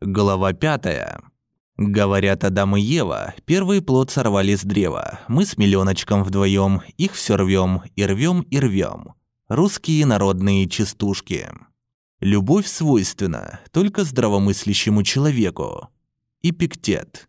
Глава пятая. Говорят, Адам и Ева первый плод сорвали с древа. Мы с миллионочком вдвоем их все рвем и рвем и рвем. Русские народные частушки. Любовь свойственна только здравомыслящему человеку. Эпиктет.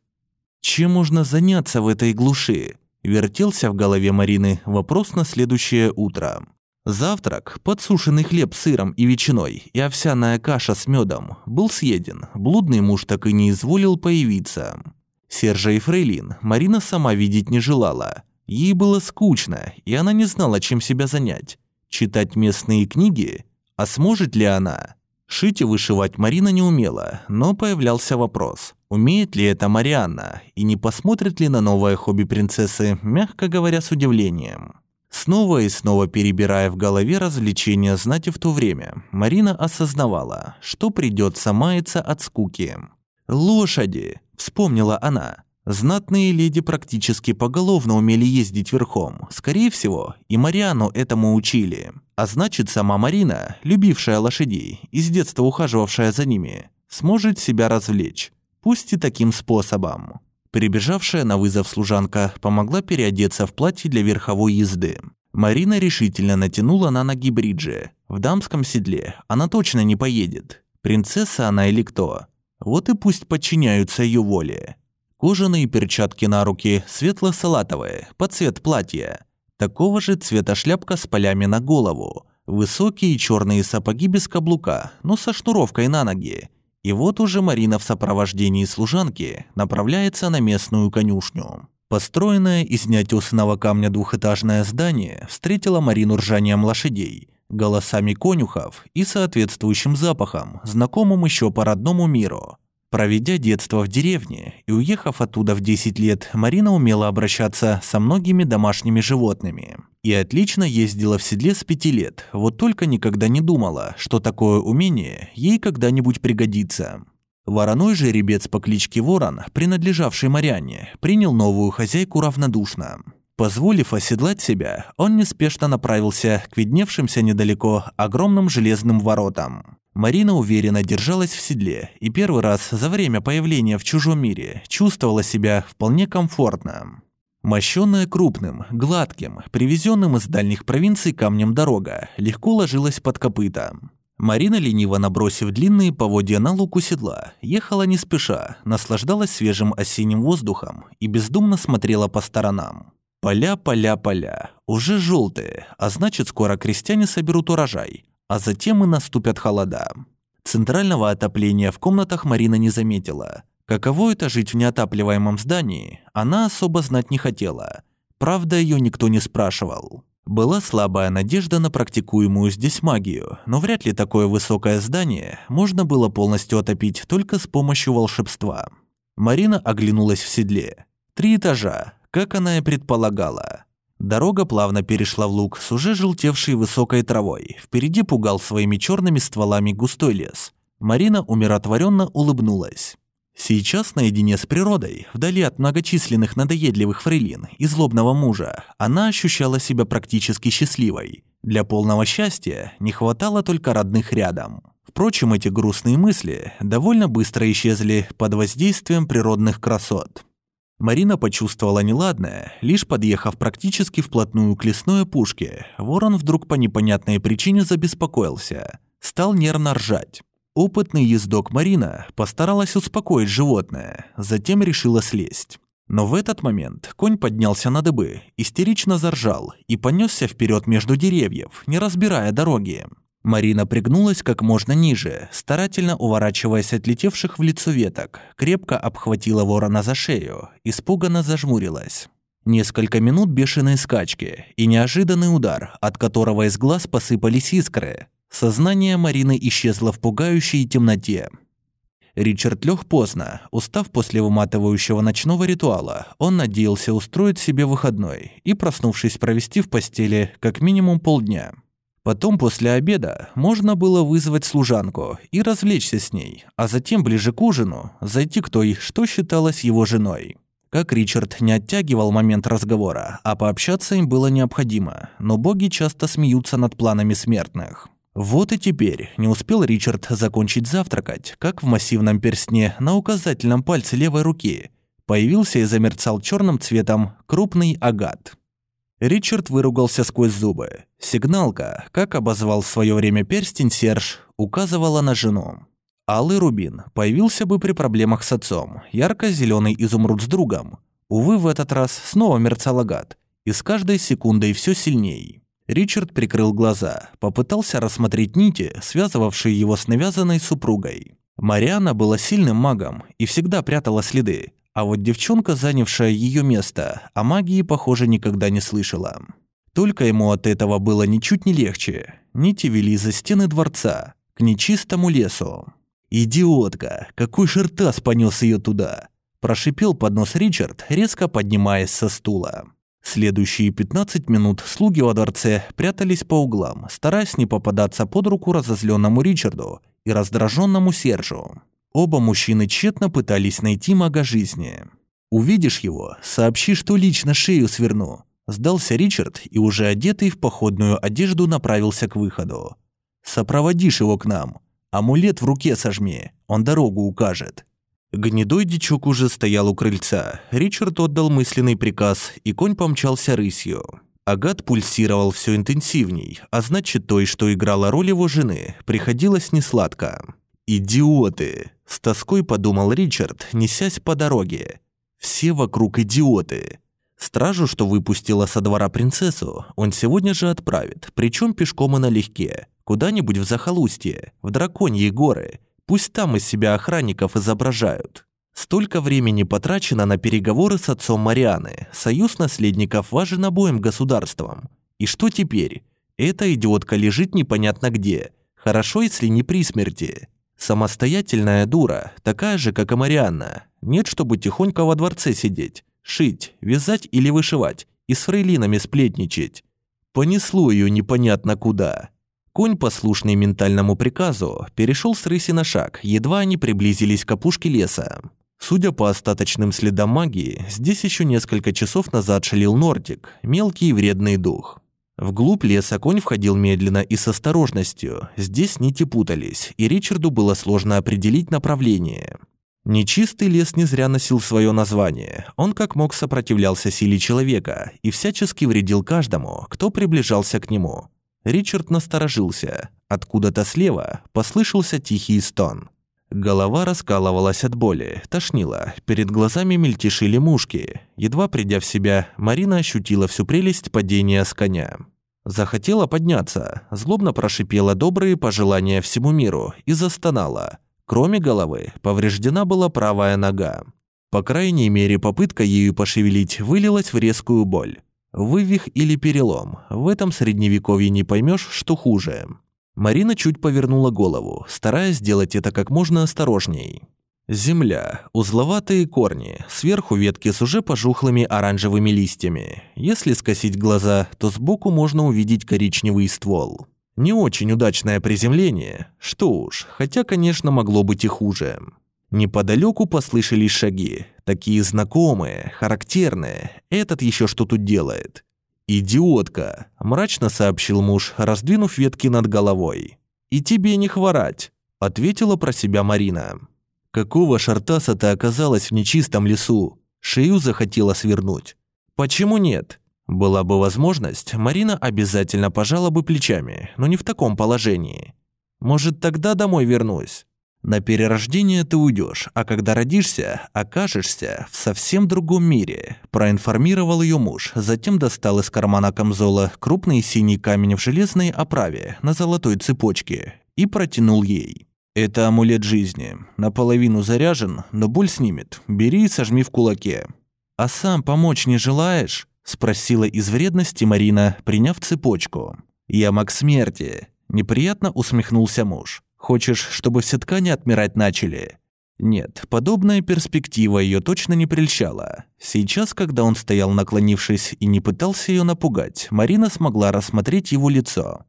Чем можно заняться в этой глуши? Вертелся в голове Марины вопрос на следующее утро. Завтрак, подсушенный хлеб с сыром и ветчиной и овсяная каша с медом, был съеден. Блудный муж так и не изволил появиться. Сержа и Фрейлин Марина сама видеть не желала. Ей было скучно, и она не знала, чем себя занять. Читать местные книги? А сможет ли она? Шить и вышивать Марина не умела, но появлялся вопрос, умеет ли это Марианна, и не посмотрит ли на новое хобби принцессы, мягко говоря, с удивлением. Снова и снова перебирая в голове развлечения знати в то время, Марина осознавала, что придется маяться от скуки. «Лошади!» – вспомнила она. Знатные леди практически поголовно умели ездить верхом. Скорее всего, и Мариану этому учили. А значит, сама Марина, любившая лошадей и с детства ухаживавшая за ними, сможет себя развлечь. Пусть и таким способом. Прибежавшая на вызов служанка помогла переодеться в платье для верховой езды. Марина решительно натянула на ноги бриджи. В дамском седле она точно не поедет. Принцесса она или кто? Вот и пусть подчиняются ее воле. Кожаные перчатки на руки светло-салатовые, под цвет платья. Такого же цвета шляпка с полями на голову. Высокие черные сапоги без каблука, но со шнуровкой на ноги. И вот уже Марина в сопровождении служанки направляется на местную конюшню. Построенное из неотесанного камня двухэтажное здание встретило Марину ржанием лошадей, голосами конюхов и соответствующим запахом, знакомым еще по родному миру. Проведя детство в деревне и уехав оттуда в 10 лет, Марина умела обращаться со многими домашними животными. И отлично ездила в седле с 5 лет, вот только никогда не думала, что такое умение ей когда-нибудь пригодится. Вороной жеребец по кличке Ворон, принадлежавший Марианне, принял новую хозяйку равнодушно. Позволив оседлать себя, он неспешно направился к видневшимся недалеко огромным железным воротам. Марина уверенно держалась в седле и первый раз за время появления в чужом мире чувствовала себя вполне комфортно. Мощенная крупным, гладким, привезенным из дальних провинций камнем дорога легко ложилась под копыта. Марина, лениво набросив длинные поводья на луку седла, ехала не спеша, наслаждалась свежим осенним воздухом и бездумно смотрела по сторонам. Поля, поля, поля, уже желтые, а значит скоро крестьяне соберут урожай, а затем и наступят холода. Центрального отопления в комнатах Марина не заметила. Каково это жить в неотапливаемом здании, она особо знать не хотела. Правда, ее никто не спрашивал. Была слабая надежда на практикуемую здесь магию, но вряд ли такое высокое здание можно было полностью отопить только с помощью волшебства. Марина оглянулась в седле. Три этажа, как она и предполагала. Дорога плавно перешла в луг с уже желтевшей высокой травой. Впереди пугал своими черными стволами густой лес. Марина умиротворенно улыбнулась. Сейчас наедине с природой, вдали от многочисленных надоедливых фрейлин и злобного мужа, она ощущала себя практически счастливой. Для полного счастья не хватало только родных рядом. Впрочем, эти грустные мысли довольно быстро исчезли под воздействием природных красот. Марина почувствовала неладное, лишь подъехав практически вплотную к лесной опушке. Ворон вдруг по непонятной причине забеспокоился. Стал нервно ржать. Опытный ездок Марина постаралась успокоить животное, затем решила слезть. Но в этот момент конь поднялся на дыбы, истерично заржал и понесся вперед между деревьев, не разбирая дороги. Марина пригнулась как можно ниже, старательно уворачиваясь от летевших в лицо веток, крепко обхватила ворона за шею, испуганно зажмурилась. Несколько минут бешеной скачки и неожиданный удар, от которого из глаз посыпались искры. Сознание Марины исчезло в пугающей темноте. Ричард лег поздно, устав после выматывающего ночного ритуала, он надеялся устроить себе выходной и, проснувшись, провести в постели как минимум полдня. Потом, после обеда, можно было вызвать служанку и развлечься с ней, а затем, ближе к ужину, зайти к той, что считалось его женой. Как Ричард не оттягивал момент разговора, а пообщаться им было необходимо, но боги часто смеются над планами смертных. Вот и теперь не успел Ричард закончить завтракать, как в массивном перстне на указательном пальце левой руки появился и замерцал черным цветом крупный агат. Ричард выругался сквозь зубы. Сигналка, как обозвал в свое время перстень Серж, указывала на жену. Алый рубин появился бы при проблемах с отцом, ярко-зеленый изумруд с другом. Увы, в этот раз снова мерцал агат, и с каждой секундой все сильней. Ричард прикрыл глаза, попытался рассмотреть нити, связывавшие его с навязанной супругой. Мариана была сильным магом и всегда прятала следы, а вот девчонка, занявшая ее место, о магии, похоже, никогда не слышала. Только ему от этого было ничуть не легче. Нити вели за стены дворца, к нечистому лесу. «Идиотка! Какой шертас понес ее туда!» Прошипел под нос Ричард, резко поднимаясь со стула. Следующие 15 минут слуги во дворце прятались по углам, стараясь не попадаться под руку разозленному Ричарду и раздраженному Сержу. Оба мужчины тщетно пытались найти мага жизни. «Увидишь его, сообщи, что лично шею сверну», Сдался Ричард и уже одетый в походную одежду направился к выходу. «Сопроводишь его к нам. Амулет в руке сожми, он дорогу укажет». Гнедой дичок уже стоял у крыльца. Ричард отдал мысленный приказ, и конь помчался рысью. Агат пульсировал все интенсивней, а значит, той, что играла роль его жены, приходилось несладко. «Идиоты!» – с тоской подумал Ричард, несясь по дороге. «Все вокруг идиоты!» Стражу, что выпустила со двора принцессу, он сегодня же отправит, причем пешком и налегке, куда-нибудь в захолустье, в драконьи горы. Пусть там из себя охранников изображают. Столько времени потрачено на переговоры с отцом Марианы. Союз наследников важен обоим государствам. И что теперь? Эта идиотка лежит непонятно где. Хорошо, если не при смерти. Самостоятельная дура, такая же, как и Марианна. Нет, чтобы тихонько во дворце сидеть, шить, вязать или вышивать и с фрейлинами сплетничать. Понесло ее непонятно куда. Конь, послушный ментальному приказу, перешел с рыси на шаг, едва они приблизились к опушке леса. Судя по остаточным следам магии, здесь еще несколько часов назад шалил Нортик, мелкий и вредный дух. Вглубь леса конь входил медленно и с осторожностью. Здесь нити путались, и Ричарду было сложно определить направление. Нечистый лес не зря носил свое название. Он как мог сопротивлялся силе человека и всячески вредил каждому, кто приближался к нему. Ричард насторожился. Откуда-то слева послышался тихий стон. Голова раскалывалась от боли, тошнило, перед глазами мельтешили мушки. Едва придя в себя, Марина ощутила всю прелесть падения с коня. Захотела подняться, злобно прошипела добрые пожелания всему миру и застонала. Кроме головы, повреждена была правая нога. По крайней мере, попытка ею пошевелить вылилась в резкую боль. Вывих или перелом, в этом средневековье не поймешь, что хуже. Марина чуть повернула голову, стараясь сделать это как можно осторожней. Земля, узловатые корни, сверху ветки с уже пожухлыми оранжевыми листьями. Если скосить глаза, то сбоку можно увидеть коричневый ствол. Не очень удачное приземление, что уж, хотя, конечно, могло быть и хуже. Неподалеку послышались шаги, такие знакомые, характерные. Этот еще что тут делает? «Идиотка!» – мрачно сообщил муж, раздвинув ветки над головой. «И тебе не хворать!» – ответила про себя Марина. «Какого шартаса ты оказалась в нечистом лесу? Шею захотела свернуть?» «Почему нет?» Была бы возможность, Марина обязательно пожала бы плечами, но не в таком положении. «Может, тогда домой вернусь?» На перерождение ты уйдешь, а когда родишься, окажешься в совсем другом мире», – проинформировал ее муж, затем достал из кармана камзола крупный синий камень в железной оправе на золотой цепочке и протянул ей. «Это амулет жизни. Наполовину заряжен, но боль снимет. Бери и сожми в кулаке». «А сам помочь не желаешь?» – спросила из вредности Марина, приняв цепочку. «Я маг смерти», – неприятно усмехнулся муж. Хочешь, чтобы все ткани отмирать начали?» Нет, подобная перспектива ее точно не прельщала. Сейчас, когда он стоял наклонившись и не пытался ее напугать, Марина смогла рассмотреть его лицо.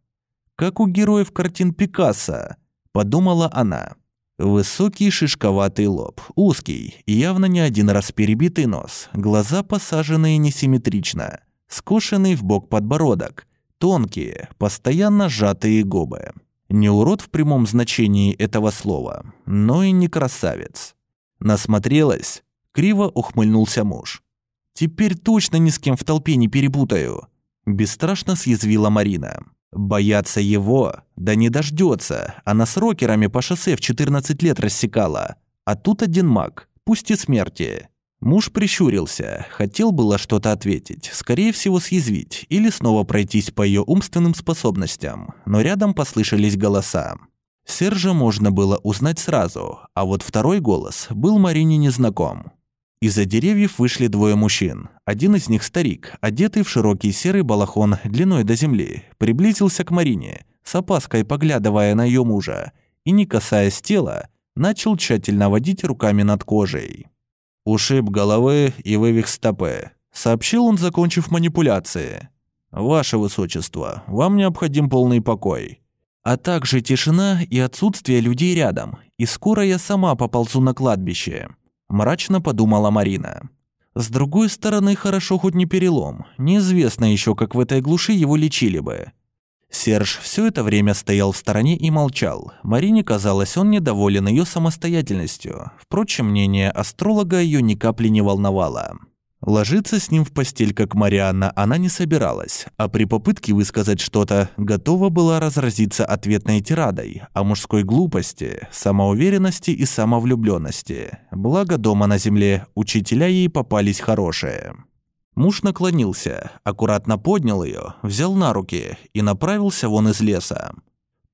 «Как у героев картин Пикассо», – подумала она. Высокий шишковатый лоб, узкий и явно не один раз перебитый нос, глаза посаженные несимметрично, скошенный в бок подбородок, тонкие, постоянно сжатые губы. Не урод в прямом значении этого слова, но и не красавец. Насмотрелась, криво ухмыльнулся муж. Теперь точно ни с кем в толпе не перепутаю. Бесстрашно съязвила Марина. Бояться его? Да не дождется. Она с рокерами по шоссе в 14 лет рассекала. А тут один маг, пусть и смерти. Муж прищурился, хотел было что-то ответить, скорее всего съязвить или снова пройтись по ее умственным способностям, но рядом послышались голоса. Сержа можно было узнать сразу, а вот второй голос был Марине незнаком. Из-за деревьев вышли двое мужчин. Один из них старик, одетый в широкий серый балахон длиной до земли, приблизился к Марине, с опаской поглядывая на ее мужа, и, не касаясь тела, начал тщательно водить руками над кожей. «Ушиб головы и вывих стопы», — сообщил он, закончив манипуляции. «Ваше Высочество, вам необходим полный покой. А также тишина и отсутствие людей рядом, и скоро я сама поползу на кладбище». Мрачно подумала Марина. С другой стороны, хорошо хоть не перелом. Неизвестно еще, как в этой глуши его лечили бы. Серж все это время стоял в стороне и молчал. Марине казалось, он недоволен ее самостоятельностью. Впрочем, мнение астролога ее ни капли не волновало. Ложиться с ним в постель, как Марианна, она не собиралась, а при попытке высказать что-то, готова была разразиться ответной тирадой о мужской глупости, самоуверенности и самовлюбленности. Благо дома на земле учителя ей попались хорошие. Муж наклонился, аккуратно поднял ее, взял на руки и направился вон из леса.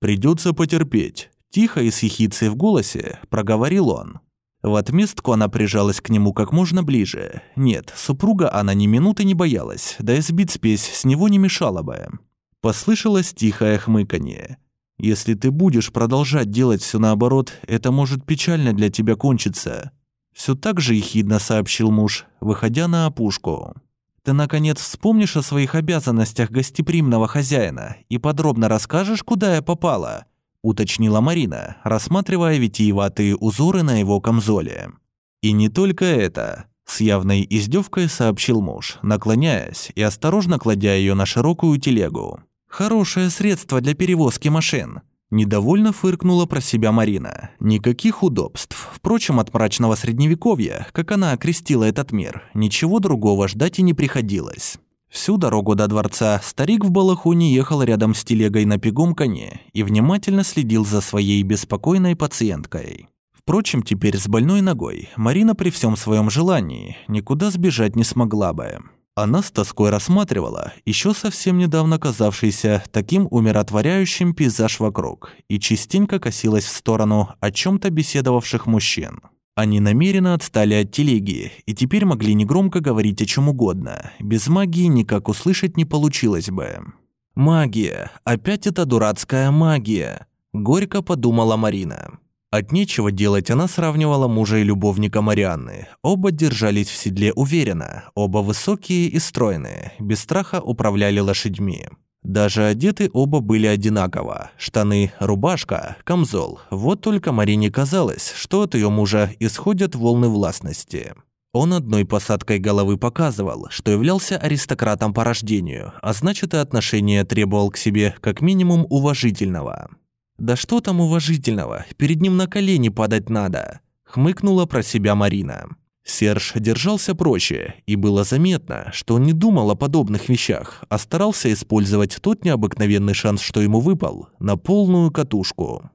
«Придется потерпеть», – тихо и с ехицей в голосе проговорил он. В отместку она прижалась к нему как можно ближе. Нет, супруга она ни минуты не боялась, да и сбить спесь с него не мешало бы. Послышалось тихое хмыканье. «Если ты будешь продолжать делать все наоборот, это может печально для тебя кончиться», все так же ехидно сообщил муж, выходя на опушку. «Ты, наконец, вспомнишь о своих обязанностях гостеприимного хозяина и подробно расскажешь, куда я попала?» уточнила Марина, рассматривая витиеватые узоры на его камзоле. И не только это. С явной издевкой сообщил муж, наклоняясь и осторожно кладя ее на широкую телегу. «Хорошее средство для перевозки машин», Недовольно фыркнула про себя Марина. Никаких удобств. Впрочем, от мрачного средневековья, как она окрестила этот мир, ничего другого ждать и не приходилось. Всю дорогу до дворца старик в балахоне ехал рядом с телегой на пегом коне и внимательно следил за своей беспокойной пациенткой. Впрочем, теперь с больной ногой Марина при всем своем желании никуда сбежать не смогла бы. Она с тоской рассматривала еще совсем недавно казавшийся таким умиротворяющим пейзаж вокруг и частенько косилась в сторону о чем то беседовавших мужчин. Они намеренно отстали от телеги и теперь могли негромко говорить о чем угодно. Без магии никак услышать не получилось бы. «Магия! Опять эта дурацкая магия!» – горько подумала Марина. От нечего делать она сравнивала мужа и любовника Марианны. Оба держались в седле уверенно, оба высокие и стройные, без страха управляли лошадьми. Даже одеты оба были одинаково. Штаны, рубашка, камзол. Вот только Марине казалось, что от ее мужа исходят волны властности. Он одной посадкой головы показывал, что являлся аристократом по рождению, а значит и отношение требовал к себе как минимум уважительного. «Да что там уважительного? Перед ним на колени падать надо!» – хмыкнула про себя Марина. Серж держался проще, и было заметно, что он не думал о подобных вещах, а старался использовать тот необыкновенный шанс, что ему выпал, на полную катушку.